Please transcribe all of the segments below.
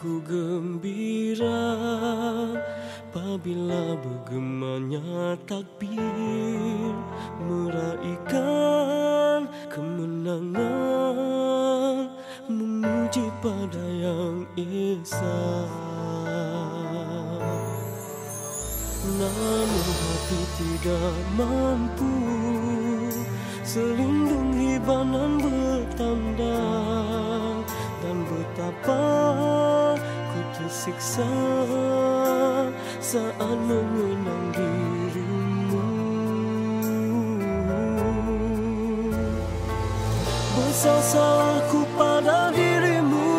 Aku gembira apabila bergemanya takbir Meraihkan kemenangan Memuji pada yang Esa. Namun hati tidak mampu Selindung hibanan bertanda betapa ku tersiksa Saat mengenang dirimu. Besar salahku pada dirimu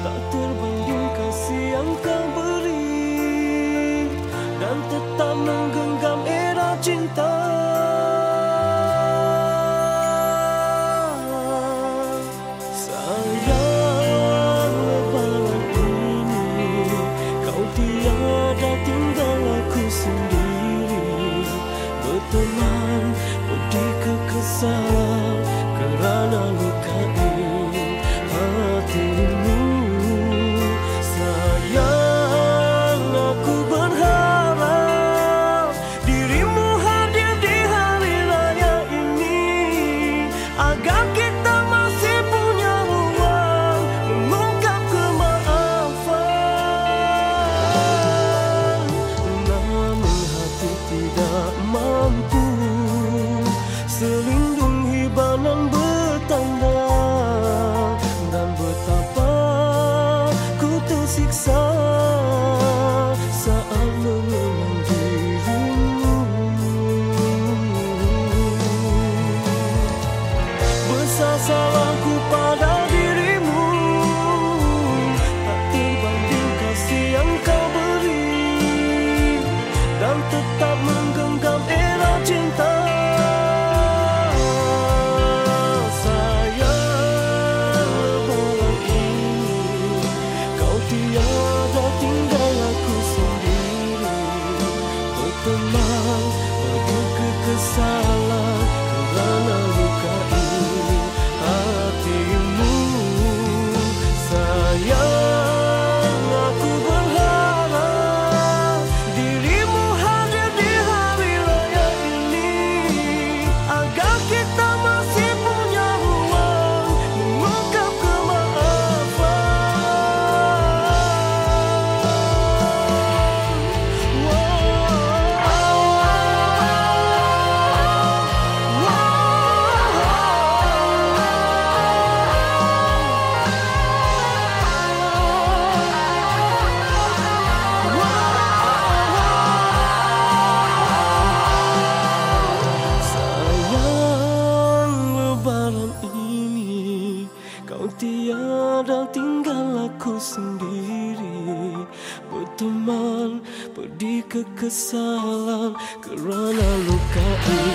Tak terbanding kasih yang kau beri Dan tetap menggenggam Berteman pedih kekesalan tiada tinggal aku sendiri. Berteman pedih kekesalan Kerana lukai hatimu